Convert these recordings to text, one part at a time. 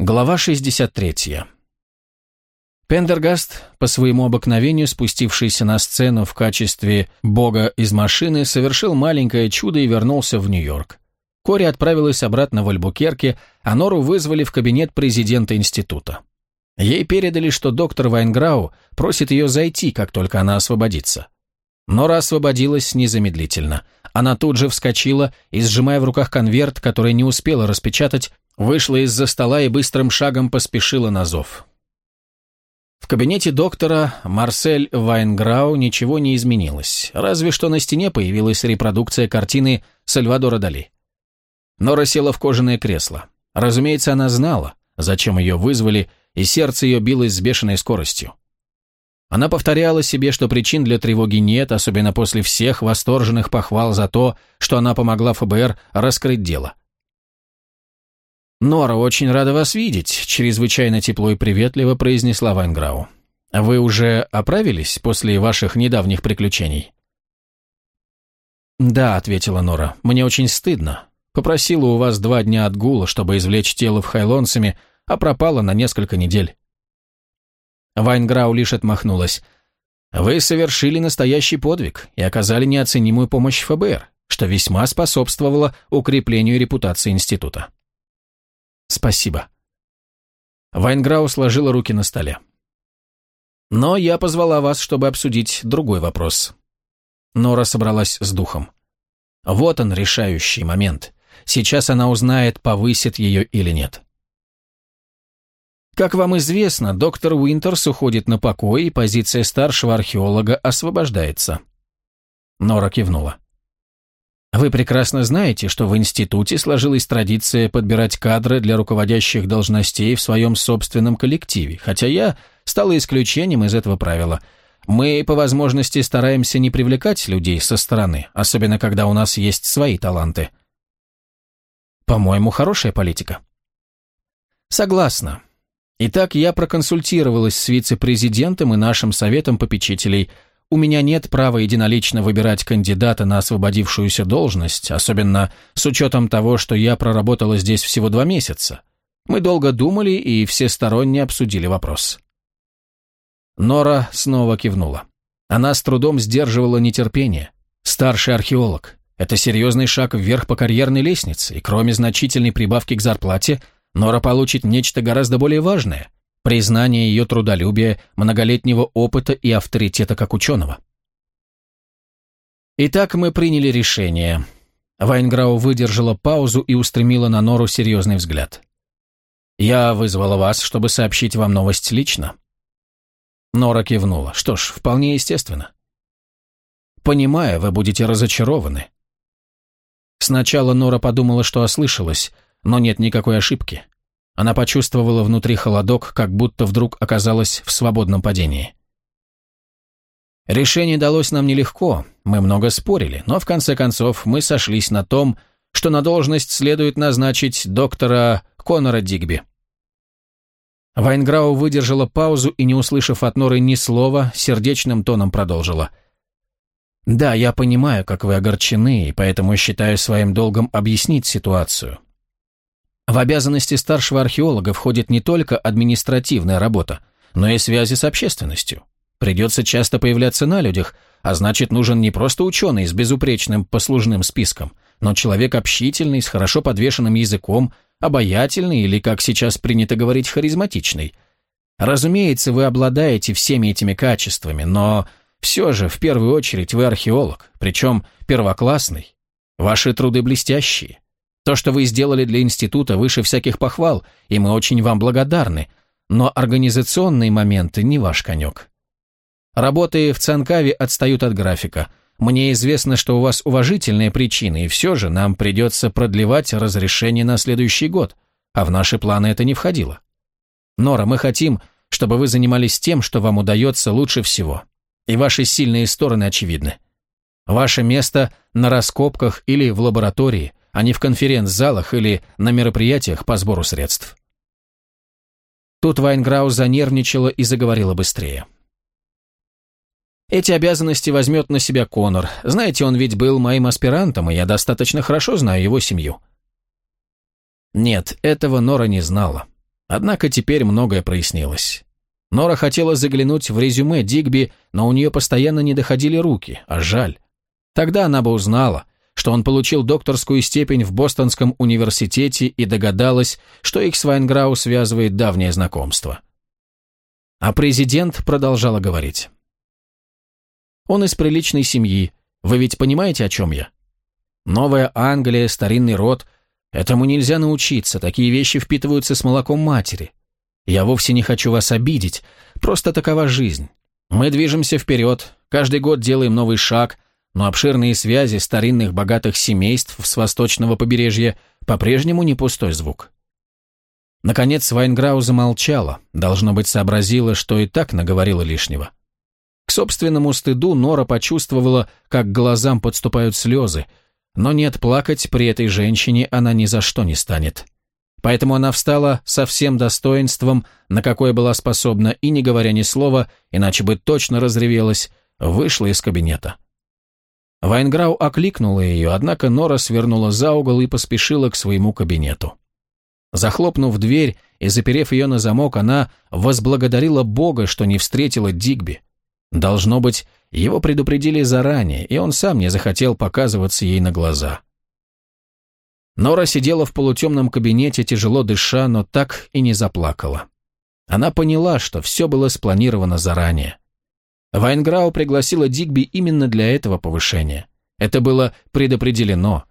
Глава 63. Пендергаст, по своему обыкновению спустившийся на сцену в качестве бога из машины, совершил маленькое чудо и вернулся в Нью-Йорк. Кори отправилась обратно в Альбукерке, а Нору вызвали в кабинет президента института. Ей передали, что доктор Вайнграу просит ее зайти, как только она освободится. Нора освободилась незамедлительно. Она тут же вскочила и, сжимая в руках конверт, который не успела распечатать, вышла из-за стола и быстрым шагом поспешила на зов. В кабинете доктора Марсель Вайнграу ничего не изменилось, разве что на стене появилась репродукция картины Сальвадора Дали. Нора села в кожаное кресло. Разумеется, она знала, зачем ее вызвали, и сердце ее билось с бешеной скоростью. Она повторяла себе, что причин для тревоги нет, особенно после всех восторженных похвал за то, что она помогла ФБР раскрыть дело. «Нора, очень рада вас видеть», — чрезвычайно тепло и приветливо произнесла Вайнграу. «Вы уже оправились после ваших недавних приключений?» «Да», — ответила Нора, — «мне очень стыдно. Попросила у вас два дня отгула, чтобы извлечь тело в Хайлонсами, а пропала на несколько недель». Вайнграу лишь отмахнулась. «Вы совершили настоящий подвиг и оказали неоценимую помощь ФБР, что весьма способствовало укреплению репутации института». Спасибо. Вайнграу сложила руки на столе. Но я позвала вас, чтобы обсудить другой вопрос. Нора собралась с духом. Вот он, решающий момент. Сейчас она узнает, повысит ее или нет. Как вам известно, доктор Уинтерс уходит на покой, и позиция старшего археолога освобождается. Нора кивнула. Вы прекрасно знаете, что в институте сложилась традиция подбирать кадры для руководящих должностей в своем собственном коллективе, хотя я стала исключением из этого правила. Мы по возможности стараемся не привлекать людей со стороны, особенно когда у нас есть свои таланты. По-моему, хорошая политика. Согласна. Итак, я проконсультировалась с вице-президентом и нашим советом попечителей – у меня нет права единолично выбирать кандидата на освободившуюся должность, особенно с учетом того, что я проработала здесь всего два месяца. Мы долго думали и всесторонне обсудили вопрос. Нора снова кивнула. Она с трудом сдерживала нетерпение. Старший археолог. Это серьезный шаг вверх по карьерной лестнице, и кроме значительной прибавки к зарплате, Нора получит нечто гораздо более важное – признание ее трудолюбия, многолетнего опыта и авторитета как ученого. Итак, мы приняли решение. Вайнграу выдержала паузу и устремила на Нору серьезный взгляд. «Я вызвала вас, чтобы сообщить вам новость лично». Нора кивнула. «Что ж, вполне естественно». «Понимаю, вы будете разочарованы». Сначала Нора подумала, что ослышалась, но нет никакой ошибки. Она почувствовала внутри холодок, как будто вдруг оказалась в свободном падении. Решение далось нам нелегко, мы много спорили, но в конце концов мы сошлись на том, что на должность следует назначить доктора Конора Дигби. Вайнграу выдержала паузу и, не услышав от Норы ни слова, сердечным тоном продолжила. «Да, я понимаю, как вы огорчены, и поэтому считаю своим долгом объяснить ситуацию. В обязанности старшего археолога входит не только административная работа, но и связи с общественностью. Придется часто появляться на людях, а значит, нужен не просто ученый с безупречным послужным списком, но человек общительный, с хорошо подвешенным языком, обаятельный или, как сейчас принято говорить, харизматичный. Разумеется, вы обладаете всеми этими качествами, но все же, в первую очередь, вы археолог, причем первоклассный. Ваши труды блестящие. То, что вы сделали для института, выше всяких похвал, и мы очень вам благодарны, но организационные моменты не ваш конек. Работы в Цанкаве отстают от графика. Мне известно, что у вас уважительные причины, и все же нам придется продлевать разрешение на следующий год, а в наши планы это не входило. Нора, мы хотим, чтобы вы занимались тем, что вам удается лучше всего, и ваши сильные стороны очевидны. Ваше место на раскопках или в лаборатории, а не в конференц-залах или на мероприятиях по сбору средств. Тут Вайнграу занервничала и заговорила быстрее. Эти обязанности возьмет на себя Конор. Знаете, он ведь был моим аспирантом, и я достаточно хорошо знаю его семью. Нет, этого Нора не знала. Однако теперь многое прояснилось. Нора хотела заглянуть в резюме Дигби, но у нее постоянно не доходили руки, а жаль. Тогда она бы узнала, что он получил докторскую степень в Бостонском университете и догадалась, что их с Вайнграу связывает давнее знакомство. А президент продолжала говорить. «Он из приличной семьи. Вы ведь понимаете, о чем я? Новая Англия, старинный род. Этому нельзя научиться, такие вещи впитываются с молоком матери. Я вовсе не хочу вас обидеть, просто такова жизнь. Мы движемся вперед, каждый год делаем новый шаг, но обширные связи старинных богатых семейств с восточного побережья по-прежнему не пустой звук. Наконец Вайнграу замолчала, должно быть, сообразила, что и так наговорила лишнего. К собственному стыду Нора почувствовала, как к глазам подступают слезы, но нет, плакать при этой женщине она ни за что не станет. Поэтому она встала со всем достоинством, на какое была способна, и, не говоря ни слова, иначе бы точно разревелась, вышла из кабинета. Вайнграу окликнула ее, однако Нора свернула за угол и поспешила к своему кабинету. Захлопнув дверь и заперев ее на замок, она возблагодарила Бога, что не встретила Дигби. Должно быть, его предупредили заранее, и он сам не захотел показываться ей на глаза. Нора сидела в полутемном кабинете, тяжело дыша, но так и не заплакала. Она поняла, что все было спланировано заранее. Вайнграу пригласила Дигби именно для этого повышения. Это было предопределено.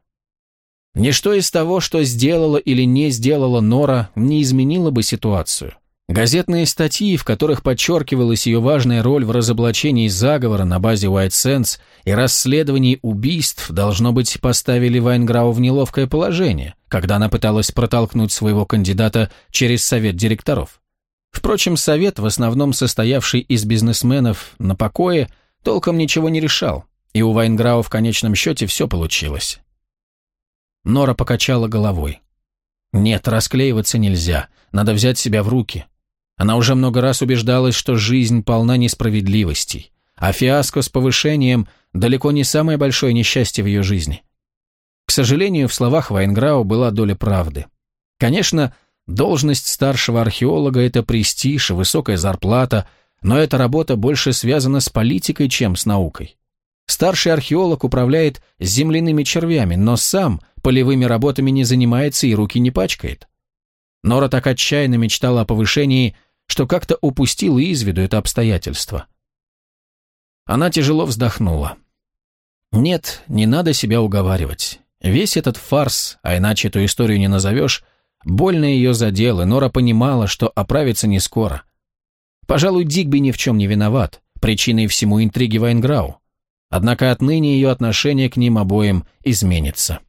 Ничто из того, что сделала или не сделала Нора, не изменило бы ситуацию. Газетные статьи, в которых подчеркивалась ее важная роль в разоблачении заговора на базе White Sands и расследовании убийств, должно быть, поставили Вайнграу в неловкое положение, когда она пыталась протолкнуть своего кандидата через совет директоров. Впрочем, совет, в основном состоявший из бизнесменов на покое, толком ничего не решал, и у Вайнграу в конечном счете все получилось. Нора покачала головой. «Нет, расклеиваться нельзя, надо взять себя в руки». Она уже много раз убеждалась, что жизнь полна несправедливостей, а фиаско с повышением далеко не самое большое несчастье в ее жизни. К сожалению, в словах Вайнграу была доля правды. Конечно, Должность старшего археолога – это престиж высокая зарплата, но эта работа больше связана с политикой, чем с наукой. Старший археолог управляет земляными червями, но сам полевыми работами не занимается и руки не пачкает. Нора так отчаянно мечтала о повышении, что как-то упустила из виду это обстоятельство. Она тяжело вздохнула. Нет, не надо себя уговаривать. Весь этот фарс, а иначе эту историю не назовешь – Больно ее задело, Нора понимала, что оправится не скоро. Пожалуй, Дигби ни в чем не виноват, причиной всему интриги Вайнграу. Однако отныне ее отношение к ним обоим изменится.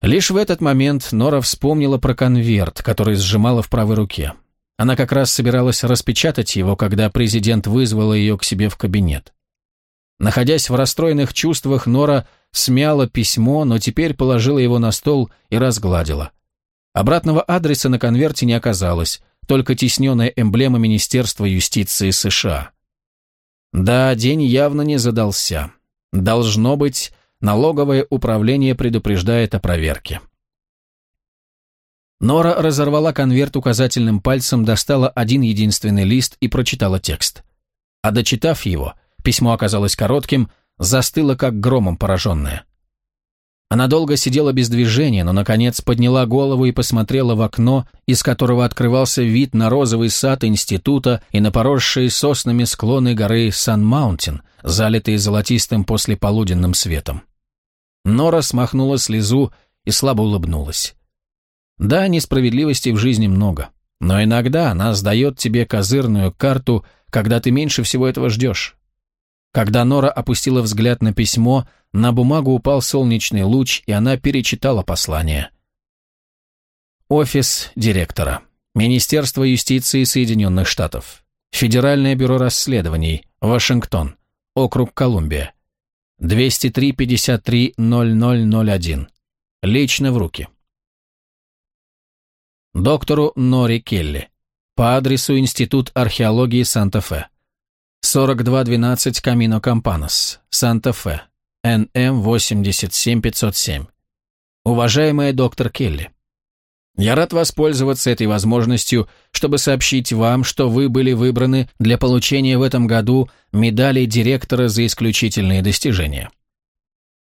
Лишь в этот момент Нора вспомнила про конверт, который сжимала в правой руке. Она как раз собиралась распечатать его, когда президент вызвал ее к себе в кабинет. Находясь в расстроенных чувствах, Нора смяла письмо, но теперь положила его на стол и разгладила. Обратного адреса на конверте не оказалось, только тесненная эмблема Министерства юстиции США. Да, день явно не задался. Должно быть, налоговое управление предупреждает о проверке. Нора разорвала конверт указательным пальцем, достала один единственный лист и прочитала текст. А дочитав его, письмо оказалось коротким – застыла как громом пораженная. Она долго сидела без движения, но, наконец, подняла голову и посмотрела в окно, из которого открывался вид на розовый сад института и на поросшие соснами склоны горы Сан-Маунтин, залитые золотистым послеполуденным светом. Нора смахнула слезу и слабо улыбнулась. Да, несправедливости в жизни много, но иногда она сдает тебе козырную карту, когда ты меньше всего этого ждешь. Когда Нора опустила взгляд на письмо, на бумагу упал солнечный луч, и она перечитала послание. Офис директора. Министерство юстиции Соединенных Штатов. Федеральное бюро расследований. Вашингтон. Округ Колумбия. 203-53-0001. Лично в руки. Доктору Нори Келли. По адресу Институт археологии Санта-Фе. 4212 Камино Кампанос, Санта-Фе, НМ 87507. Уважаемая доктор Келли, Я рад воспользоваться этой возможностью, чтобы сообщить вам, что вы были выбраны для получения в этом году медали директора за исключительные достижения.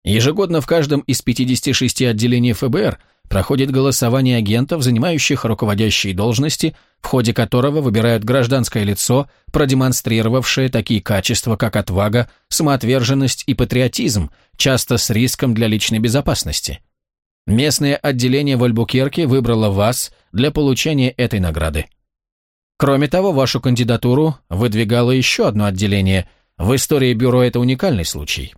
Ежегодно в каждом из 56 отделений ФБР проходит голосование агентов, занимающих руководящие должности, в ходе которого выбирают гражданское лицо, продемонстрировавшее такие качества, как отвага, самоотверженность и патриотизм, часто с риском для личной безопасности. Местное отделение в Альбукерке выбрало вас для получения этой награды. Кроме того, вашу кандидатуру выдвигало еще одно отделение. В истории бюро это уникальный случай.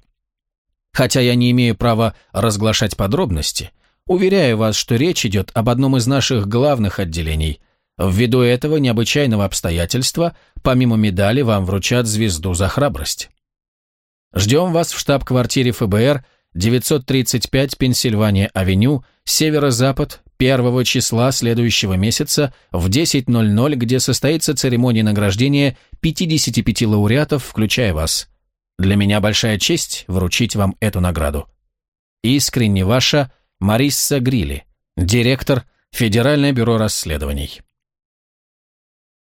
Хотя я не имею права разглашать подробности, уверяю вас, что речь идет об одном из наших главных отделений. Ввиду этого необычайного обстоятельства, помимо медали, вам вручат звезду за храбрость. Ждем вас в штаб-квартире ФБР 935 Пенсильвания-авеню, северо-запад, 1 числа следующего месяца в 10.00, где состоится церемония награждения 55 лауреатов, включая вас. Для меня большая честь вручить вам эту награду. Искренне ваша Марисса Грилли, директор Федеральное бюро расследований.